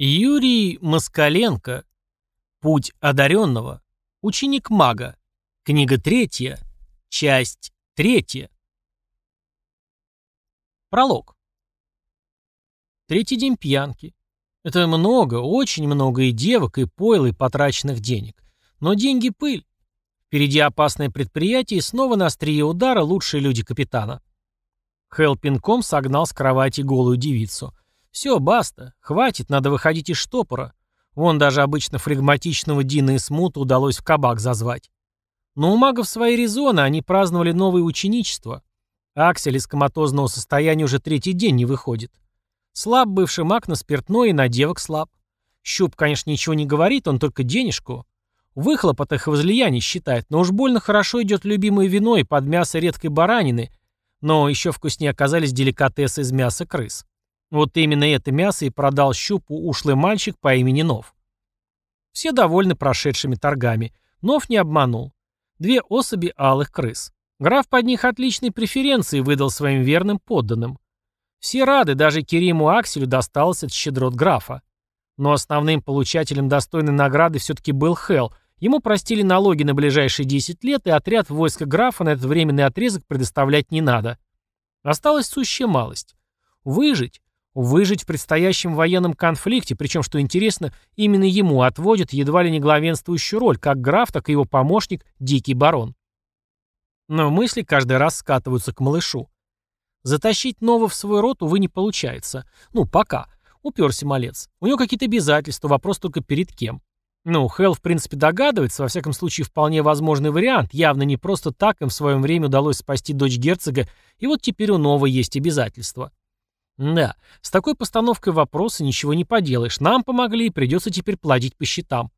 Юрий Москаленко. Путь одаренного. Ученик мага. Книга третья. Часть третья. Пролог. Третий день пьянки. Это много, очень много и девок, и пойл, и потраченных денег. Но деньги пыль. Впереди опасное предприятие, и снова на острие удара лучшие люди капитана. Хелл пинком согнал с кровати голую девицу. Все, баста, хватит, надо выходить из штопора. Вон даже обычно флегматичного Дина и Смута удалось в кабак зазвать. Но у магов свои резоны, они праздновали новое ученичество. Аксель из коматозного состояния уже третий день не выходит. Слаб бывший маг на спиртное и на девок слаб. Щуп, конечно, ничего не говорит, он только денежку. Выхлоп от их возлияний считает, но уж больно хорошо идет любимое вино и под мясо редкой баранины, но еще вкуснее оказались деликатесы из мяса крыс. Вот именно это мясо и продал щупу ушлый мальчик по имени Нов. Все довольны прошедшими торгами. Нов не обманул. Две особи алых крыс. Граф под них отличные преференции выдал своим верным подданным. Все рады, даже Кериму Акселю досталось от щедрот графа. Но основным получателем достойной награды все-таки был Хелл. Ему простили налоги на ближайшие 10 лет, и отряд войска графа на этот временный отрезок предоставлять не надо. Осталась сущая малость. Выжить, Выжить в предстоящем военном конфликте, причем, что интересно, именно ему отводят едва ли не главенствующую роль, как граф, так и его помощник, дикий барон. Но мысли каждый раз скатываются к малышу. Затащить Нова в свой рот, увы, не получается. Ну, пока. Уперся малец. У него какие-то обязательства, вопрос только перед кем. Ну, Хелл, в принципе, догадывается, во всяком случае, вполне возможный вариант. Явно не просто так им в своем время удалось спасти дочь герцога, и вот теперь у Нова есть обязательства. Да, с такой постановкой вопроса ничего не поделаешь. Нам помогли, и придется теперь платить по счетам.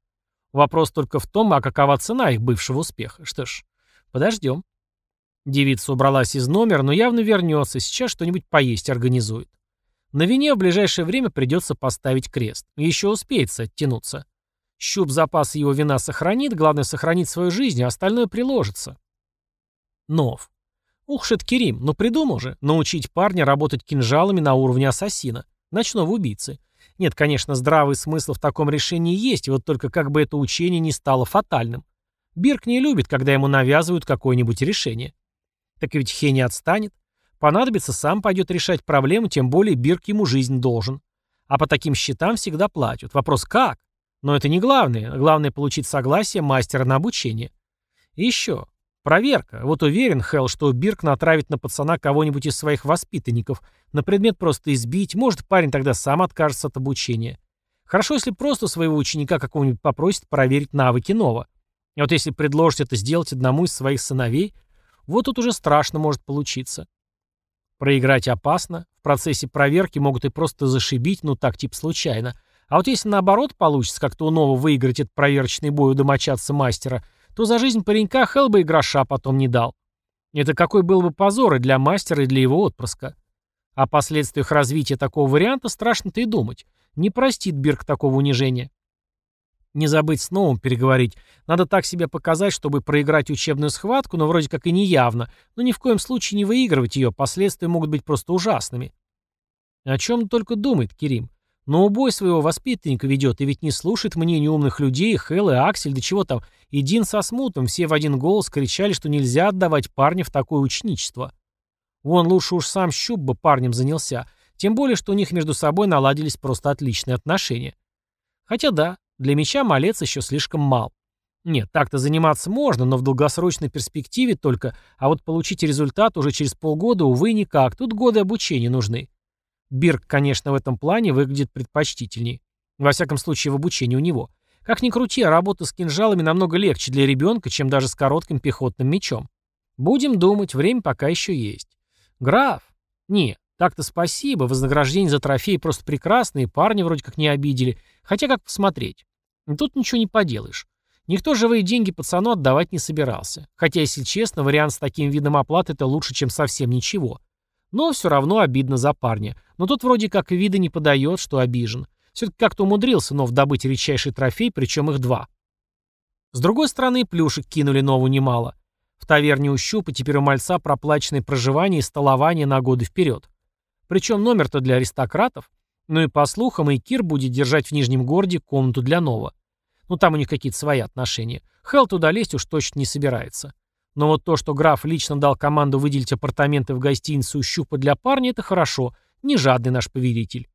Вопрос только в том, а какова цена их бывшего успеха. Что ж, подождем. Девица убралась из номера, но явно вернется, сейчас что-нибудь поесть организует. На вине в ближайшее время придется поставить крест. Еще успеется оттянуться. Щуп запас его вина сохранит, главное сохранить свою жизнь, а остальное приложится. Нов. Ух, Шеткерим, ну придумал же, научить парня работать кинжалами на уровне ассасина, ночного убийцы. Нет, конечно, здравый смысл в таком решении есть, вот только как бы это учение не стало фатальным. Бирк не любит, когда ему навязывают какое-нибудь решение. Так ведь Хе не отстанет. Понадобится, сам пойдет решать проблему, тем более Бирк ему жизнь должен. А по таким счетам всегда платят. Вопрос как? Но это не главное. Главное получить согласие мастера на обучение. И еще. Проверка. Вот уверен, Хелл, что Бирк натравит на пацана кого-нибудь из своих воспитанников. На предмет просто избить. Может, парень тогда сам откажется от обучения. Хорошо, если просто своего ученика какого-нибудь попросит проверить навыки Нова. А вот если предложить это сделать одному из своих сыновей, вот тут уже страшно может получиться. Проиграть опасно. В процессе проверки могут и просто зашибить, ну так, типа случайно. А вот если наоборот получится как-то у Нова выиграть этот проверочный бой у домочадца мастера – то за жизнь паренька Хелл бы и гроша потом не дал. Это какой был бы позор и для мастера, и для его отпрыска. О последствиях развития такого варианта страшно-то и думать. Не простит Бирк такого унижения. Не забыть с новым переговорить. Надо так себя показать, чтобы проиграть учебную схватку, но вроде как и не явно, но ни в коем случае не выигрывать ее, последствия могут быть просто ужасными. О чем только думает Керим. Но убой своего воспитанника ведет, и ведь не слушает мнение умных людей, Хелл и Аксель, да чего там, и Дин со Смутом, все в один голос кричали, что нельзя отдавать парня в такое ученичество. Вон лучше уж сам Щуп бы парнем занялся, тем более, что у них между собой наладились просто отличные отношения. Хотя да, для меча малец еще слишком мал. Нет, так-то заниматься можно, но в долгосрочной перспективе только, а вот получить результат уже через полгода, увы, никак, тут годы обучения нужны. Бирк, конечно, в этом плане выглядит предпочтительней. Во всяком случае, в обучении у него. Как ни крути, а работа с кинжалами намного легче для ребенка, чем даже с коротким пехотным мечом. Будем думать, время пока еще есть. Граф? Не, так-то спасибо, вознаграждение за трофей просто прекрасные, парни вроде как не обидели. Хотя как посмотреть. Тут ничего не поделаешь. Никто живые деньги пацану отдавать не собирался. Хотя, если честно, вариант с таким видом оплаты это лучше, чем совсем ничего. Но все равно обидно за парня. Но тот вроде как вида не подает, что обижен. Все-таки как-то умудрился Нов добыть редчайший трофей, причем их два. С другой стороны, плюшек кинули Нову немало. В таверне у Щупа теперь у мальца проплаченное проживание и столование на годы вперед. Причем номер-то для аристократов. Ну и по слухам, и Кир будет держать в Нижнем городе комнату для Нова. Ну там у них какие-то свои отношения. Хелл туда лезть уж точно не собирается. Но вот то, что граф лично дал команду выделить апартаменты в гостинице у Щупа для парня, это хорошо. Не жадный наш повелитель.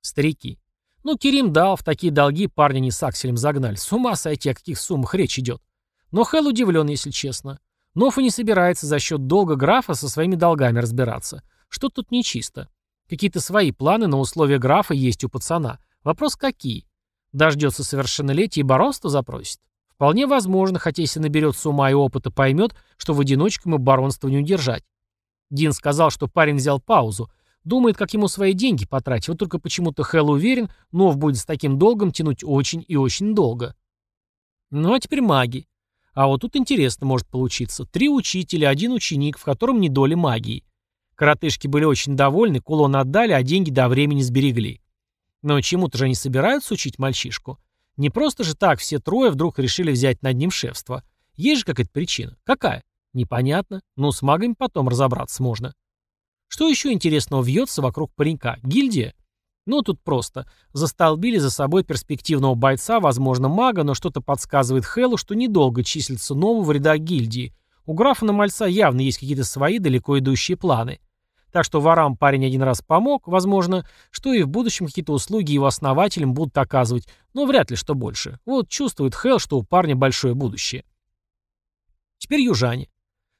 Старики. Ну, Керим дал, в такие долги парня не с Акселем загнали. С ума сойти, о каких суммах речь идет. Но Хелл удивлен, если честно. Ноф и не собирается за счет долга графа со своими долгами разбираться. Что тут нечисто? Какие-то свои планы на условия графа есть у пацана. Вопрос какие? Дождется совершеннолетия и баронство запросит? Вполне возможно, хотя если наберется ума и опыта, поймет, что в одиночку ему баронство не удержать. Дин сказал, что парень взял паузу, думает, как ему свои деньги потратить, вот только почему-то Хелл уверен, Нов будет с таким долгом тянуть очень и очень долго. Ну а теперь маги. А вот тут интересно может получиться. Три учителя, один ученик, в котором не доли магии. Коротышки были очень довольны, кулон отдали, а деньги до времени сберегли. Но чему-то же они собираются учить мальчишку. Не просто же так все трое вдруг решили взять над ним шефство. Есть же какая-то причина. Какая? Непонятно. Но с магами потом разобраться можно. Что еще интересного вьется вокруг паренька? Гильдия? Ну, тут просто. Застолбили за собой перспективного бойца, возможно, мага, но что-то подсказывает Хэллу, что недолго числится нового в рядах гильдии. У графа на мальца явно есть какие-то свои далеко идущие планы. Так что ворам парень один раз помог, возможно, что и в будущем какие-то услуги его основателям будут оказывать, но вряд ли что больше. Вот чувствует Хелл, что у парня большое будущее. Теперь южане.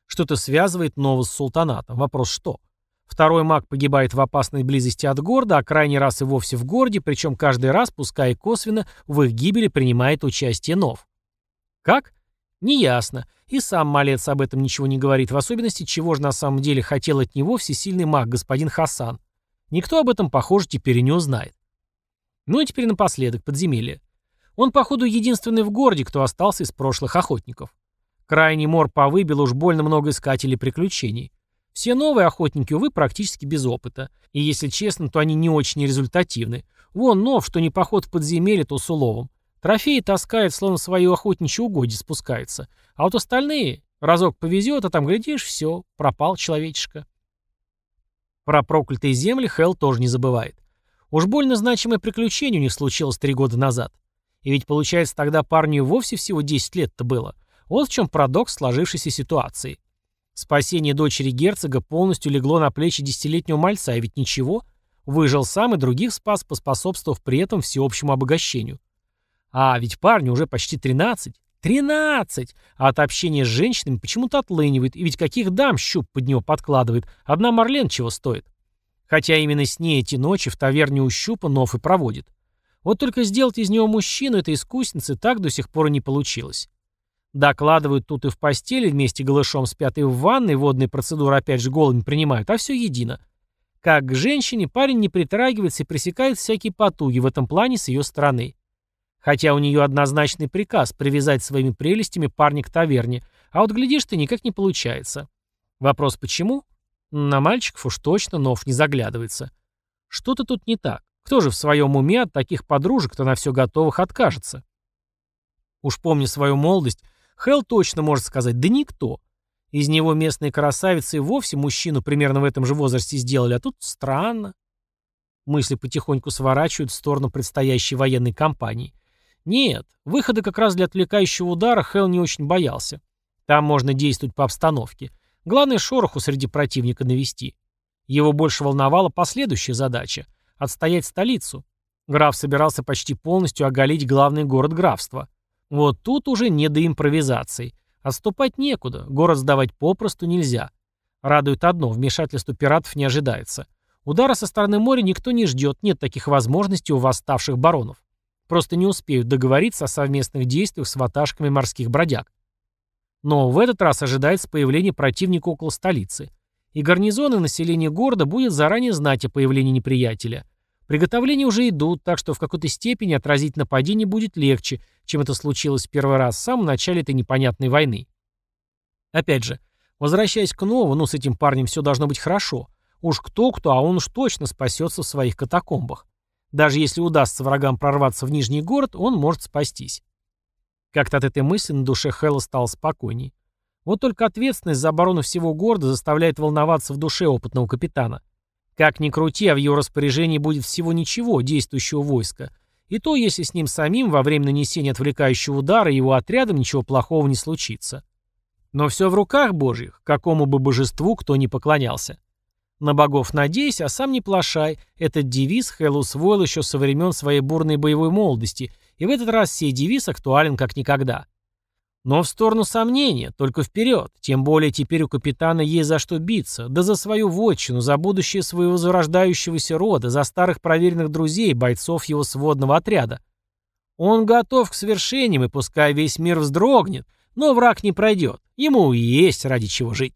Что-то связывает Нову с султанатом. Вопрос что? Второй маг погибает в опасной близости от города, а крайний раз и вовсе в городе, причем каждый раз, пускай и косвенно, в их гибели принимает участие Нов. Как? Неясно. И сам малец об этом ничего не говорит, в особенности, чего же на самом деле хотел от него всесильный маг, господин Хасан. Никто об этом, похоже, теперь не узнает. Ну и теперь напоследок, подземелье. Он, походу, единственный в городе, кто остался из прошлых охотников. Крайний мор повыбил уж больно много искателей приключений. Все новые охотники, увы, практически без опыта. И если честно, то они не очень результативны. Вон нов, что не поход в подземелье, то с уловом. Трофеи таскает, словно свое охотничье угодье спускается. А вот остальные, разок повезет, а там, глядишь, все, пропал человечишка. Про проклятые земли Хелл тоже не забывает. Уж больно значимое приключение у них случилось три года назад. И ведь, получается, тогда парню вовсе всего 10 лет-то было. Вот в чем парадокс сложившейся ситуации. Спасение дочери герцога полностью легло на плечи десятилетнего мальца, и ведь ничего. Выжил сам и других спас, поспособствовав при этом всеобщему обогащению. А ведь парню уже почти 13. 13! А от общения с женщинами почему-то отлынивает, и ведь каких дам щуп под него подкладывает. Одна Марлен чего стоит. Хотя именно с ней эти ночи в таверне у щупа Нов и проводит. Вот только сделать из него мужчину этой искусницы так до сих пор и не получилось. Докладывают тут и в постели, вместе голышом спят и в ванной, водные процедуры опять же голыми принимают, а все едино. Как к женщине парень не притрагивается и пресекает всякие потуги в этом плане с ее стороны. Хотя у нее однозначный приказ привязать своими прелестями парня к таверне, а вот глядишь ты никак не получается. Вопрос почему? На мальчиков уж точно Нов не заглядывается. Что-то тут не так. Кто же в своем уме от таких подружек-то на все готовых откажется? Уж помни свою молодость, Хелл точно может сказать, да никто. Из него местные красавицы и вовсе мужчину примерно в этом же возрасте сделали, а тут странно. Мысли потихоньку сворачивают в сторону предстоящей военной кампании. Нет, выхода как раз для отвлекающего удара Хелл не очень боялся. Там можно действовать по обстановке. Главное шороху среди противника навести. Его больше волновала последующая задача – отстоять столицу. Граф собирался почти полностью оголить главный город графства. Вот тут уже не до импровизации. Отступать некуда, город сдавать попросту нельзя. Радует одно – вмешательство пиратов не ожидается. Удара со стороны моря никто не ждет, нет таких возможностей у восставших баронов. Просто не успеют договориться о совместных действиях с ваташками морских бродяг. Но в этот раз ожидается появление противника около столицы. И гарнизон и население города будет заранее знать о появлении неприятеля. Приготовления уже идут, так что в какой-то степени отразить нападение будет легче, чем это случилось в первый раз в самом начале этой непонятной войны. Опять же, возвращаясь к Нову, ну с этим парнем все должно быть хорошо. Уж кто-кто, а он уж точно спасется в своих катакомбах. Даже если удастся врагам прорваться в Нижний город, он может спастись. Как-то от этой мысли на душе Хэлла стало спокойней. Вот только ответственность за оборону всего города заставляет волноваться в душе опытного капитана. Как ни крути, а в его распоряжении будет всего ничего действующего войска. И то, если с ним самим во время нанесения отвлекающего удара его отрядом ничего плохого не случится. Но все в руках Божьих, какому бы божеству кто ни поклонялся. На богов надейся, а сам не плашай. Этот девиз Хэл усвоил еще со времен своей бурной боевой молодости, и в этот раз сей девиз актуален как никогда. Но в сторону сомнения, только вперед, тем более теперь у капитана есть за что биться, да за свою вотчину, за будущее своего зарождающегося рода, за старых проверенных друзей, бойцов его сводного отряда. Он готов к свершениям, и пускай весь мир вздрогнет, но враг не пройдет, ему есть ради чего жить.